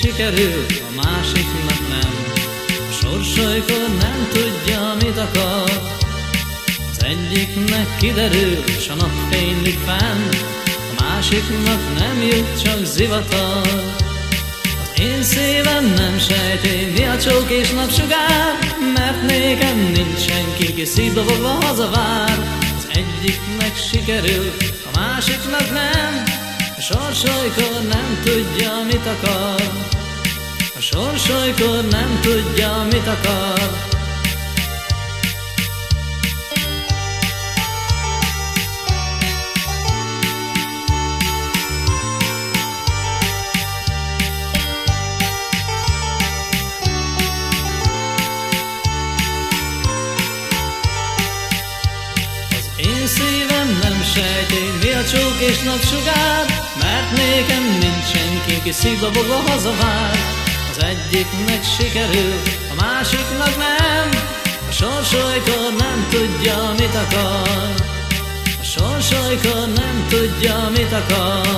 sikerül, a másiknak nem. A sorsolykor nem tudja, mit akar. Az egyiknek kiderül, s a nap fénylik fenn, a másiknak nem jut, csak zivatar. Az én szívem nem sejti, mi a csók és napsugár, mert nékem nincs senki, ki szívdobogva hazavár. Az egyiknek sikerül, a másiknak nem, a sorsolykor nem tudja, mit akar. A sorsolykor nem tudja, mit akar. Én szívem nem sejti, mi a csók és napsugár, mert nékem nincs senki, ki szívdobogva hazavár. Az egyiknek sikerül, a másiknak nem, a sorsolykor nem tudja, mit akar. A sorsolykor nem tudja, mit akar.